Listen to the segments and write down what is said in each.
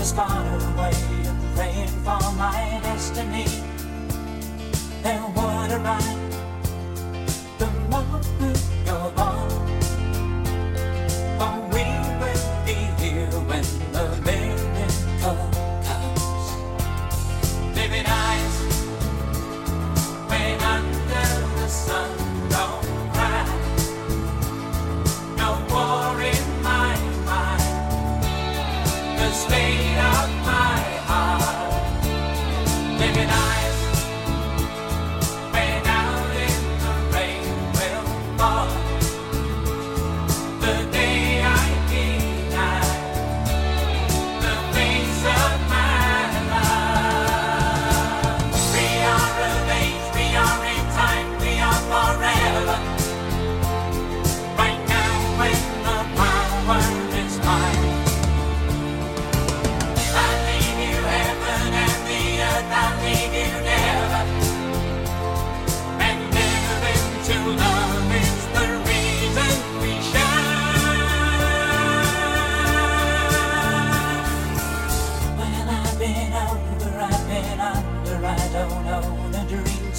is farther away and praying for my destiny. And what a ride.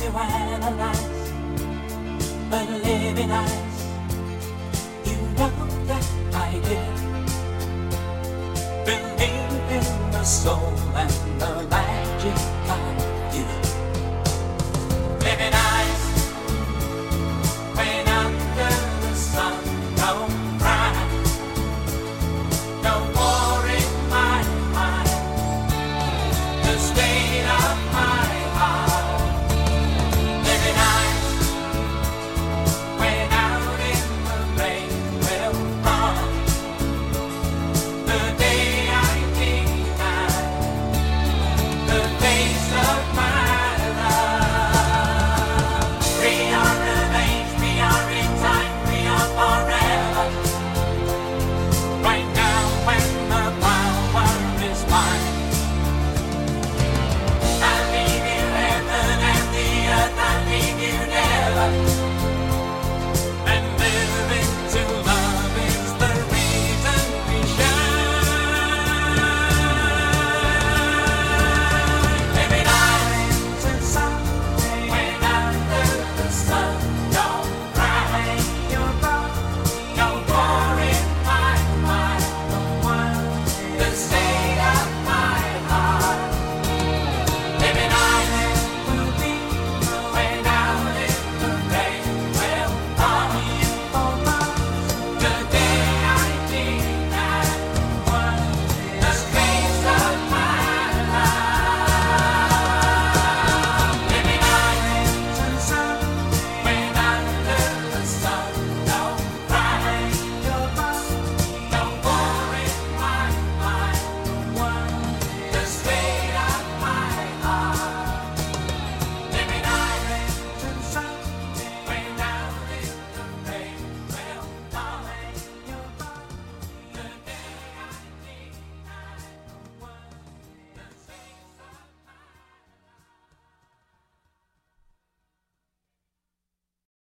to analyze, but living eyes, you know that I did. Believe in the soul and the light.